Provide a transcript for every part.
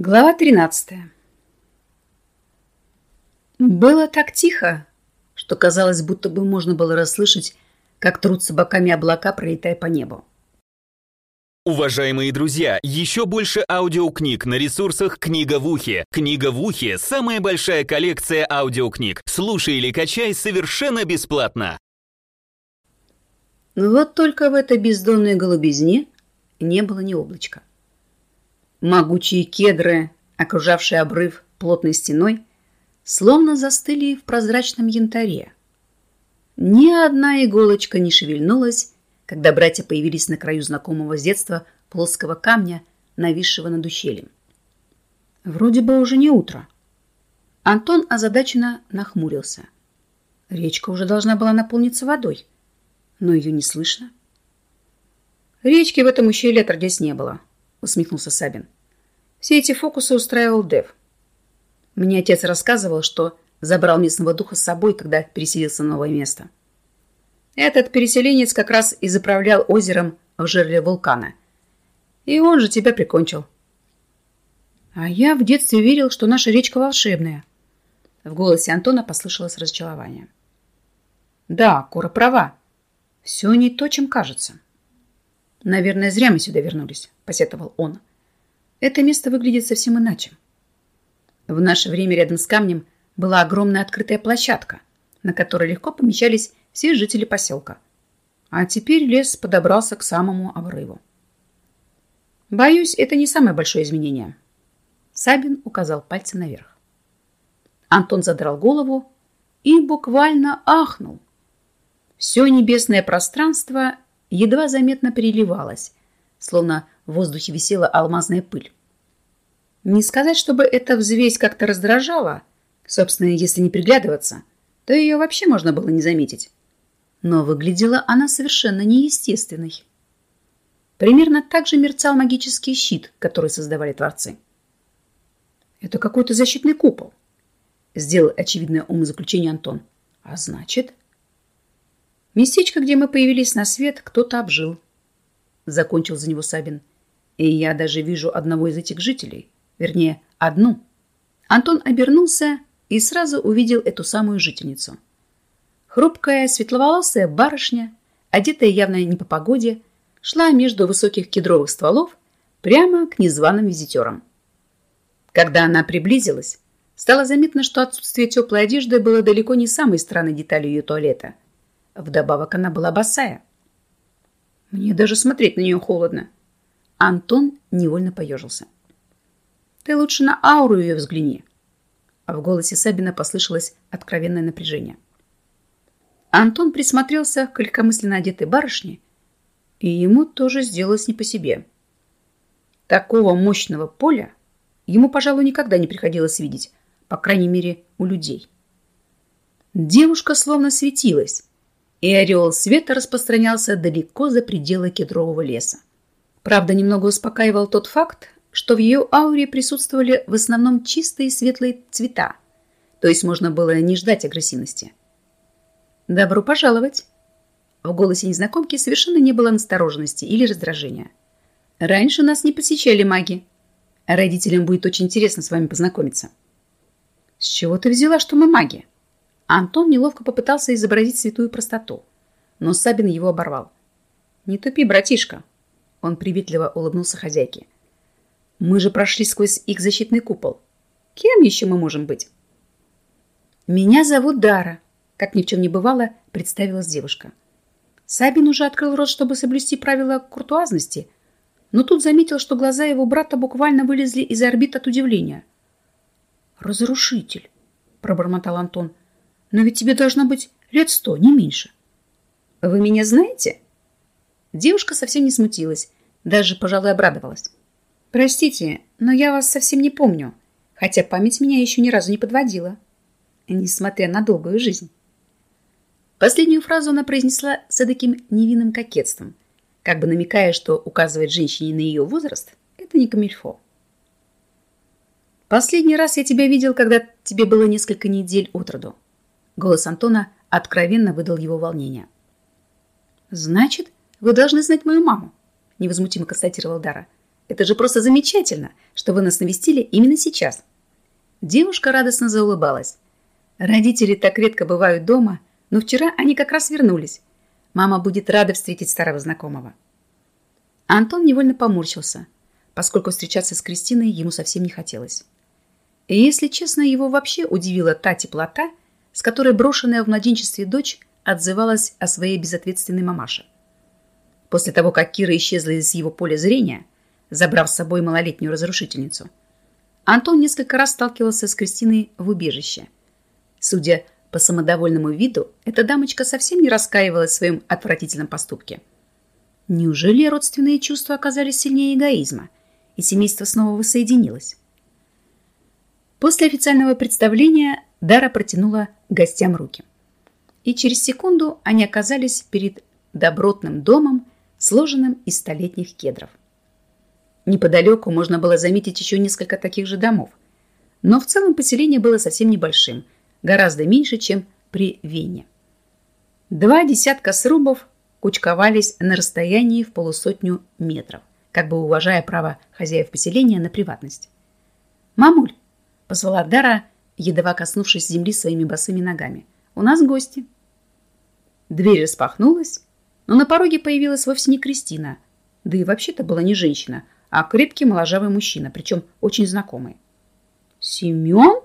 Глава 13 Было так тихо, что казалось, будто бы можно было расслышать, как трутся боками облака, пролетая по небу. Уважаемые друзья, еще больше аудиокниг на ресурсах «Книга в ухе». «Книга в ухе» — самая большая коллекция аудиокниг. Слушай или качай совершенно бесплатно. Но вот только в этой бездонной голубизне не было ни облачка. Могучие кедры, окружавшие обрыв плотной стеной, словно застыли в прозрачном янтаре. Ни одна иголочка не шевельнулась, когда братья появились на краю знакомого с детства плоского камня, нависшего над ущельем. Вроде бы уже не утро. Антон озадаченно нахмурился. Речка уже должна была наполниться водой, но ее не слышно. Речки в этом ущелье отродясь не было, усмехнулся Сабин. Все эти фокусы устраивал Дев. Мне отец рассказывал, что забрал местного духа с собой, когда переселился на новое место. Этот переселенец как раз и заправлял озером в жерле вулкана. И он же тебя прикончил. А я в детстве верил, что наша речка волшебная. В голосе Антона послышалось разочарование. Да, Кора права. Все не то, чем кажется. Наверное, зря мы сюда вернулись, посетовал он. Это место выглядит совсем иначе. В наше время рядом с камнем была огромная открытая площадка, на которой легко помещались все жители поселка. А теперь лес подобрался к самому обрыву. Боюсь, это не самое большое изменение. Сабин указал пальцем наверх. Антон задрал голову и буквально ахнул. Все небесное пространство едва заметно переливалось, словно в воздухе висела алмазная пыль. Не сказать, чтобы эта взвесь как-то раздражала. Собственно, если не приглядываться, то ее вообще можно было не заметить. Но выглядела она совершенно неестественной. Примерно так же мерцал магический щит, который создавали творцы. Это какой-то защитный купол. Сделал очевидное умозаключение Антон. А значит... Местечко, где мы появились на свет, кто-то обжил. Закончил за него Сабин. И я даже вижу одного из этих жителей. Вернее, одну. Антон обернулся и сразу увидел эту самую жительницу. Хрупкая, светловолосая барышня, одетая явно не по погоде, шла между высоких кедровых стволов прямо к незваным визитерам. Когда она приблизилась, стало заметно, что отсутствие теплой одежды было далеко не самой странной деталью ее туалета. Вдобавок она была босая. Мне даже смотреть на нее холодно. Антон невольно поежился. «Ты лучше на ауру ее взгляни». А в голосе Сабина послышалось откровенное напряжение. Антон присмотрелся к легкомысленно одетой барышне, и ему тоже сделалось не по себе. Такого мощного поля ему, пожалуй, никогда не приходилось видеть, по крайней мере, у людей. Девушка словно светилась, и ореол света распространялся далеко за пределы кедрового леса. Правда, немного успокаивал тот факт, что в ее ауре присутствовали в основном чистые светлые цвета, то есть можно было не ждать агрессивности. «Добро пожаловать!» В голосе незнакомки совершенно не было настороженности или раздражения. «Раньше нас не посещали маги. Родителям будет очень интересно с вами познакомиться». «С чего ты взяла, что мы маги?» Антон неловко попытался изобразить святую простоту, но Сабин его оборвал. «Не тупи, братишка!» Он приветливо улыбнулся хозяйке. «Мы же прошли сквозь их защитный купол. Кем еще мы можем быть?» «Меня зовут Дара», — как ни в чем не бывало, представилась девушка. Сабин уже открыл рот, чтобы соблюсти правила куртуазности, но тут заметил, что глаза его брата буквально вылезли из орбит от удивления. «Разрушитель», — пробормотал Антон, — «но ведь тебе должно быть лет сто, не меньше». «Вы меня знаете?» Девушка совсем не смутилась, даже, пожалуй, обрадовалась. «Простите, но я вас совсем не помню, хотя память меня еще ни разу не подводила, несмотря на долгую жизнь». Последнюю фразу она произнесла с таким невинным кокетством, как бы намекая, что указывать женщине на ее возраст – это не камильфо. «Последний раз я тебя видел, когда тебе было несколько недель от роду». Голос Антона откровенно выдал его волнение. «Значит, вы должны знать мою маму», невозмутимо констатировал Дара. Это же просто замечательно, что вы нас навестили именно сейчас. Девушка радостно заулыбалась. Родители так редко бывают дома, но вчера они как раз вернулись. Мама будет рада встретить старого знакомого. Антон невольно поморщился, поскольку встречаться с Кристиной ему совсем не хотелось. И, если честно, его вообще удивила та теплота, с которой брошенная в младенчестве дочь отзывалась о своей безответственной мамаше. После того, как Кира исчезла из его поля зрения, забрав с собой малолетнюю разрушительницу, Антон несколько раз сталкивался с Кристиной в убежище. Судя по самодовольному виду, эта дамочка совсем не раскаивалась в своем отвратительном поступке. Неужели родственные чувства оказались сильнее эгоизма, и семейство снова воссоединилось? После официального представления Дара протянула гостям руки. И через секунду они оказались перед добротным домом, сложенным из столетних кедров. Неподалеку можно было заметить еще несколько таких же домов. Но в целом поселение было совсем небольшим, гораздо меньше, чем при Вене. Два десятка срубов кучковались на расстоянии в полусотню метров, как бы уважая право хозяев поселения на приватность. «Мамуль!» – позвала Дара, едва коснувшись земли своими босыми ногами. «У нас гости!» Дверь распахнулась, но на пороге появилась вовсе не Кристина, да и вообще-то была не женщина – а крепкий моложавый мужчина, причем очень знакомый. «Семен?»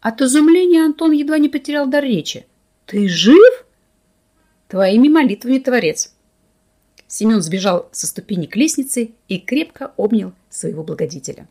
От изумления Антон едва не потерял дар речи. «Ты жив?» «Твоими молитвами, Творец!» Семен сбежал со ступени к лестнице и крепко обнял своего благодетеля.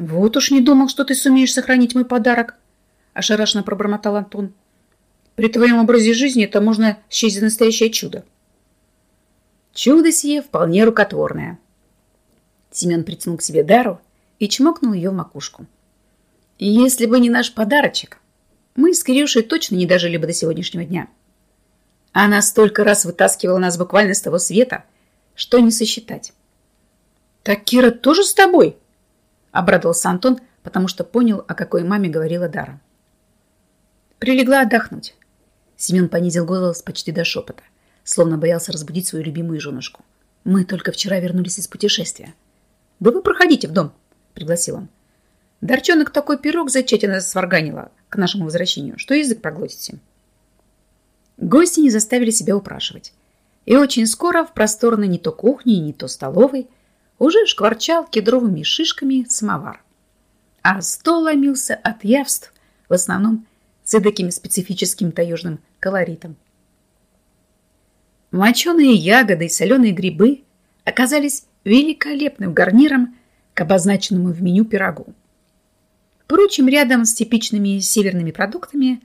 «Вот уж не думал, что ты сумеешь сохранить мой подарок!» ошарашенно пробормотал Антон. «При твоем образе жизни это можно счесть за настоящее чудо!» Чудо сие вполне рукотворное, Семен притянул к себе Дару и чмокнул ее в макушку. «Если бы не наш подарочек, мы с Кирюшей точно не дожили бы до сегодняшнего дня. Она столько раз вытаскивала нас буквально с того света, что не сосчитать». «Так Кира тоже с тобой?» – обрадовался Антон, потому что понял, о какой маме говорила Дара. Прилегла отдохнуть. Семен понизил голос почти до шепота, словно боялся разбудить свою любимую женушку. «Мы только вчера вернулись из путешествия». «Да вы проходите в дом», — пригласил он. «Дарчонок такой пирог зачатина сварганила к нашему возвращению, что язык проглотите». Гости не заставили себя упрашивать. И очень скоро в просторной не то кухне, не то столовой уже шкварчал кедровыми шишками самовар. А стол ломился от явств, в основном с таким специфическим таежным колоритом. Моченые ягоды и соленые грибы оказались великолепным гарниром к обозначенному в меню пирогу. Впрочем, рядом с типичными северными продуктами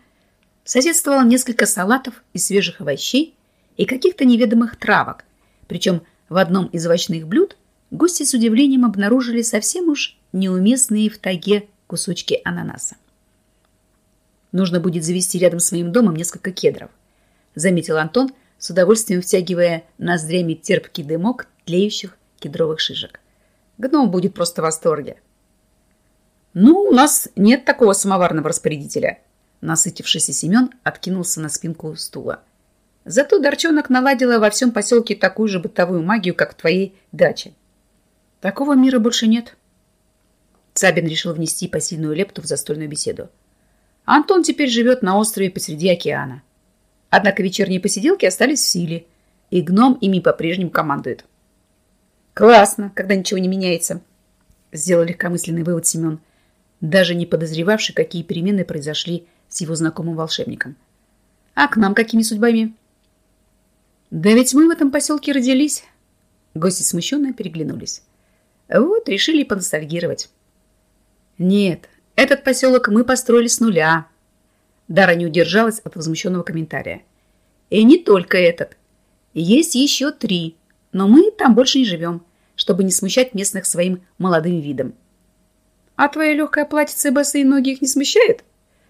соседствовало несколько салатов из свежих овощей и каких-то неведомых травок, причем в одном из овощных блюд гости с удивлением обнаружили совсем уж неуместные в тайге кусочки ананаса. Нужно будет завести рядом с моим домом несколько кедров, заметил Антон, с удовольствием втягивая ноздрями терпкий дымок тлеющих кедровых шишек. Гном будет просто в восторге. «Ну, у нас нет такого самоварного распорядителя», насытившийся Семен откинулся на спинку стула. «Зато Дорчонок наладила во всем поселке такую же бытовую магию, как в твоей даче. Такого мира больше нет». Цабин решил внести посильную лепту в застольную беседу. Антон теперь живет на острове посреди океана. Однако вечерние посиделки остались в силе, и гном ими по-прежнему командует. Классно, когда ничего не меняется, сделал легкомысленный вывод Семен, даже не подозревавший, какие перемены произошли с его знакомым волшебником. А к нам какими судьбами? Да ведь мы в этом поселке родились. Гости смущенно переглянулись. Вот, решили поностальгировать. Нет, этот поселок мы построили с нуля. Дара не удержалась от возмущенного комментария. И не только этот. Есть еще три но мы там больше не живем, чтобы не смущать местных своим молодым видом. «А твоя легкая платьице и босые ноги их не смущает?»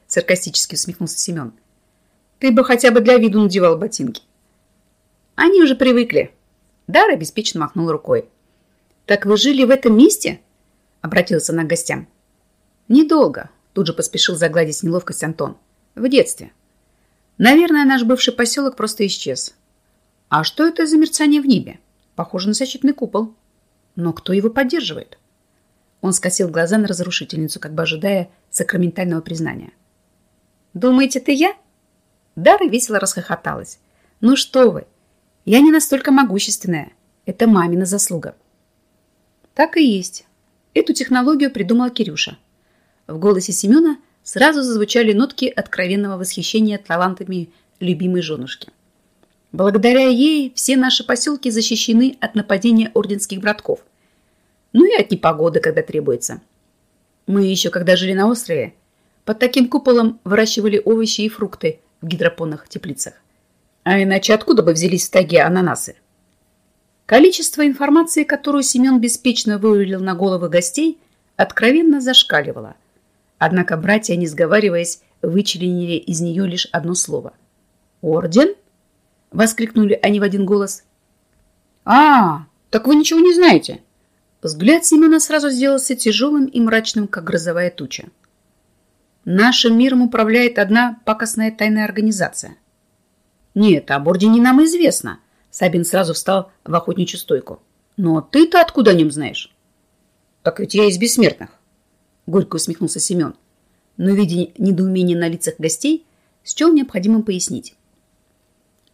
Саркастически усмехнулся Семен. «Ты бы хотя бы для виду надевал ботинки». «Они уже привыкли». Дара беспечно махнула рукой. «Так вы жили в этом месте?» Обратился она к гостям. «Недолго», тут же поспешил загладить неловкость Антон. «В детстве. Наверное, наш бывший поселок просто исчез. А что это за мерцание в небе?» Похоже на защитный купол. Но кто его поддерживает? Он скосил глаза на разрушительницу, как бы ожидая сакраментального признания. «Думаете, ты я?» Дара весело расхохоталась. «Ну что вы, я не настолько могущественная. Это мамина заслуга». Так и есть. Эту технологию придумала Кирюша. В голосе Семена сразу зазвучали нотки откровенного восхищения талантами любимой женушки. Благодаря ей все наши поселки защищены от нападения орденских братков. Ну и от непогоды, когда требуется. Мы еще, когда жили на острове, под таким куполом выращивали овощи и фрукты в гидропонных теплицах. А иначе откуда бы взялись в таге ананасы? Количество информации, которую Семен беспечно вывалил на головы гостей, откровенно зашкаливало. Однако братья, не сговариваясь, вычленили из нее лишь одно слово. «Орден?» — воскликнули они в один голос. «А, так вы ничего не знаете!» Взгляд Семена сразу сделался тяжелым и мрачным, как грозовая туча. «Нашим миром управляет одна пакостная тайная организация». «Нет, об Ордене нам известно», Сабин сразу встал в охотничью стойку. «Но ты-то откуда о нем знаешь?» «Так ведь я из бессмертных», — горько усмехнулся Семен. Но, видя недоумение на лицах гостей, счел необходимым пояснить.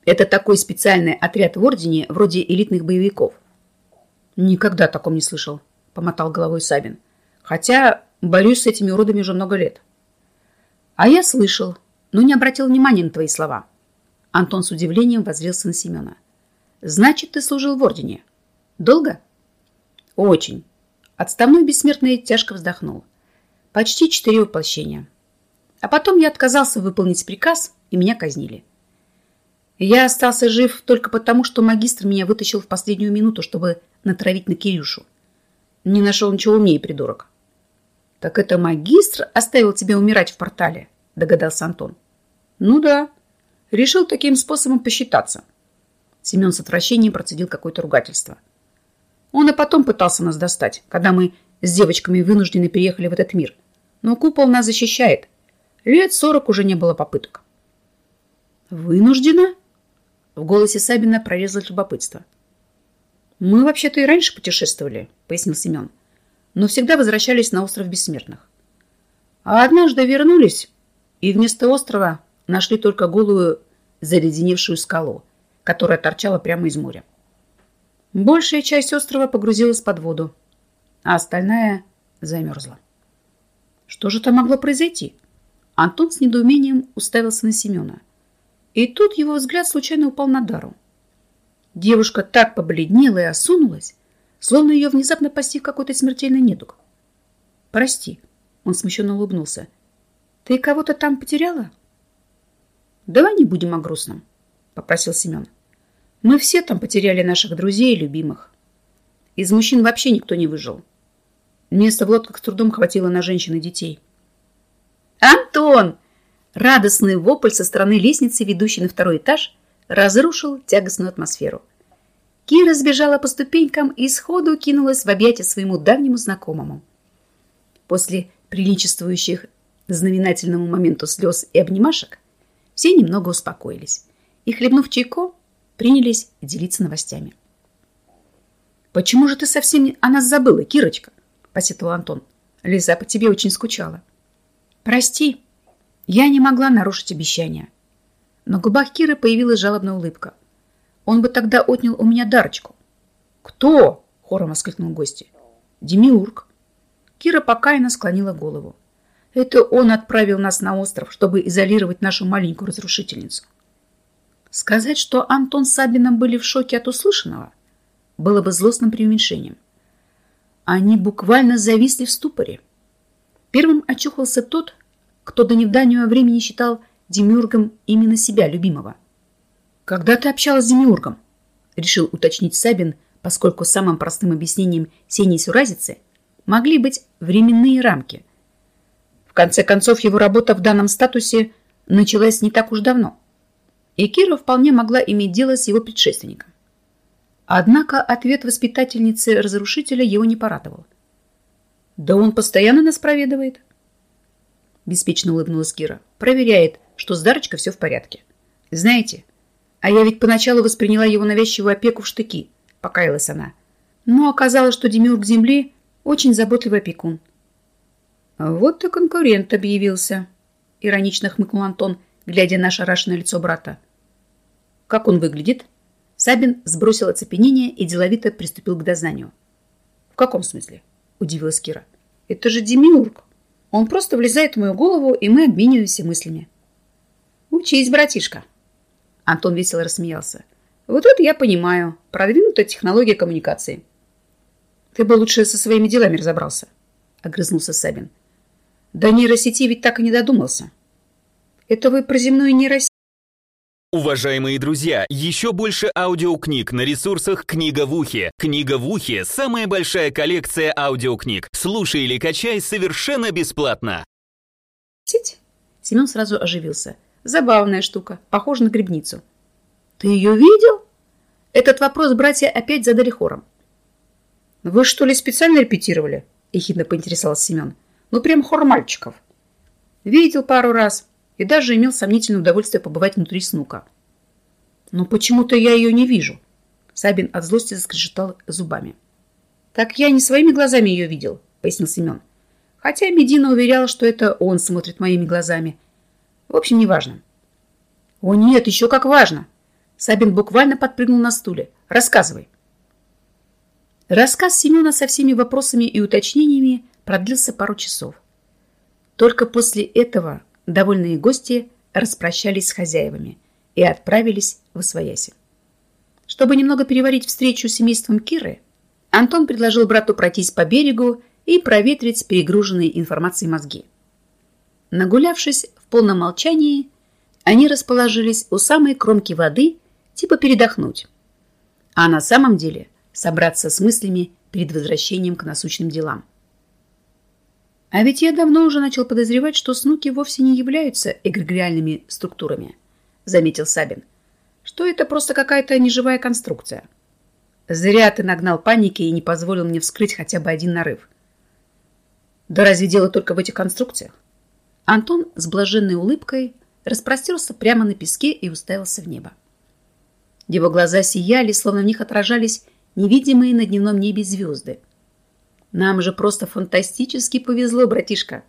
«Это такой специальный отряд в Ордене, вроде элитных боевиков». «Никогда о таком не слышал», — помотал головой Сабин. «Хотя борюсь с этими уродами уже много лет». «А я слышал, но не обратил внимания на твои слова». Антон с удивлением воззрелся на Семена. Значит, ты служил в ордене. Долго? Очень. Отставной бессмертный тяжко вздохнул. Почти четыре воплощения. А потом я отказался выполнить приказ, и меня казнили. Я остался жив только потому, что магистр меня вытащил в последнюю минуту, чтобы натравить на Кирюшу. Не нашел ничего умнее, придурок. Так это магистр оставил тебя умирать в портале, догадался Антон. Ну да, решил таким способом посчитаться. Семен с отвращением процедил какое-то ругательство. Он и потом пытался нас достать, когда мы с девочками вынуждены переехали в этот мир. Но купол нас защищает. Лет сорок уже не было попыток. «Вынуждена?» В голосе Сабина прорезалось любопытство. «Мы вообще-то и раньше путешествовали», — пояснил Семен. «Но всегда возвращались на остров Бессмертных. А однажды вернулись, и вместо острова нашли только голую заледеневшую скалу, которая торчала прямо из моря. Большая часть острова погрузилась под воду, а остальная замерзла. Что же там могло произойти? Антон с недоумением уставился на Семена. И тут его взгляд случайно упал на Дару. Девушка так побледнела и осунулась, словно ее внезапно постиг какой-то смертельный недуг. «Прости», — он смущенно улыбнулся. «Ты кого-то там потеряла?» «Давай не будем о грустном», — попросил Семен. «Мы все там потеряли наших друзей и любимых. Из мужчин вообще никто не выжил. Места в лодках с трудом хватило на женщин и детей». «Антон!» Радостный вопль со стороны лестницы, ведущей на второй этаж, разрушил тягостную атмосферу. Кира сбежала по ступенькам и сходу кинулась в объятия своему давнему знакомому. После приличествующих знаменательному моменту слез и обнимашек все немного успокоились и, хлебнув чайку, принялись делиться новостями. «Почему же ты совсем о нас забыла, Кирочка?» – посетовал Антон. «Лиза по тебе очень скучала». «Прости, я не могла нарушить обещание». На губах Киры появилась жалобная улыбка. «Он бы тогда отнял у меня дарочку». «Кто?» – хором воскликнул гости. «Демиург». Кира покаянно склонила голову. «Это он отправил нас на остров, чтобы изолировать нашу маленькую разрушительницу». Сказать, что Антон с Сабином были в шоке от услышанного, было бы злостным преуменьшением. Они буквально зависли в ступоре. Первым очухался тот, кто до недавнего времени считал Демиургом именно себя, любимого. «Когда ты общалась с Демиургом?» – решил уточнить Сабин, поскольку самым простым объяснением синей суразицы могли быть временные рамки. В конце концов, его работа в данном статусе началась не так уж давно и Кира вполне могла иметь дело с его предшественником. Однако ответ воспитательницы-разрушителя его не порадовал. «Да он постоянно нас проведывает», – беспечно улыбнулась Кира. «Проверяет, что с Дарочкой все в порядке. Знаете, а я ведь поначалу восприняла его навязчивую опеку в штыки», – покаялась она. Но оказалось, что Демиург Земли очень заботливый опекун. «Вот и конкурент объявился», — иронично хмыкнул Антон, глядя на шарашенное лицо брата. «Как он выглядит?» Сабин сбросил оцепенение и деловито приступил к дознанию. «В каком смысле?» – удивилась Кира. «Это же Демиург. Он просто влезает в мою голову, и мы обмениваемся мыслями». «Учись, братишка!» Антон весело рассмеялся. «Вот это я понимаю. Продвинутая технология коммуникации». «Ты бы лучше со своими делами разобрался», — огрызнулся Сабин. «До нейросети ведь так и не додумался». «Это вы про земную нейросеть?» Уважаемые друзья, еще больше аудиокниг на ресурсах «Книга в ухе». «Книга в ухе» — самая большая коллекция аудиокниг. Слушай или качай совершенно бесплатно. Сеть? Семен сразу оживился. Забавная штука, похожа на грибницу. Ты ее видел? Этот вопрос братья опять задали хором. Вы что ли специально репетировали? Ехидно поинтересовался Семен. Ну прям хор мальчиков. Видел пару раз и даже имел сомнительное удовольствие побывать внутри снука. Но почему-то я ее не вижу. Сабин от злости заскрежетал зубами. Так я не своими глазами ее видел, пояснил Семен. Хотя Медина уверяла, что это он смотрит моими глазами. В общем, неважно. О нет, еще как важно. Сабин буквально подпрыгнул на стуле. Рассказывай. Рассказ Семена со всеми вопросами и уточнениями продлился пару часов. Только после этого довольные гости распрощались с хозяевами и отправились в Освояси. Чтобы немного переварить встречу с семейством Киры, Антон предложил брату пройтись по берегу и проветрить перегруженные информацией мозги. Нагулявшись в полном молчании, они расположились у самой кромки воды, типа передохнуть. А на самом деле собраться с мыслями перед возвращением к насущным делам. А ведь я давно уже начал подозревать, что снуки вовсе не являются эгрегориальными структурами, заметил Сабин. Что это просто какая-то неживая конструкция. Зря ты нагнал паники и не позволил мне вскрыть хотя бы один нарыв. Да разве дело только в этих конструкциях? Антон с блаженной улыбкой распростерся прямо на песке и уставился в небо. Его глаза сияли, словно в них отражались невидимые на дневном небе звезды – нам же просто фантастически повезло, братишка.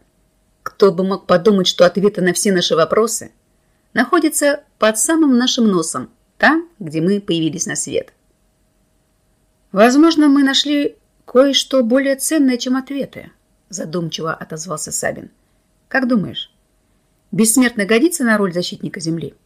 Кто бы мог подумать, что ответы на все наши вопросы находятся под самым нашим носом, там, где мы появились на свет. Возможно, мы нашли кое-что более ценное, чем ответы, задумчиво отозвался Сабин. Как думаешь, бессмертно годится на роль защитника Земли? —